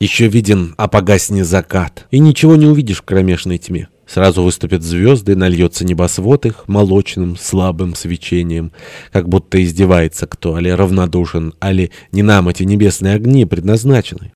Еще виден, а погасни закат, и ничего не увидишь в кромешной тьме. Сразу выступят звезды, нальется небосвод их молочным, слабым свечением, как будто издевается кто, али равнодушен, али не нам эти небесные огни предназначены.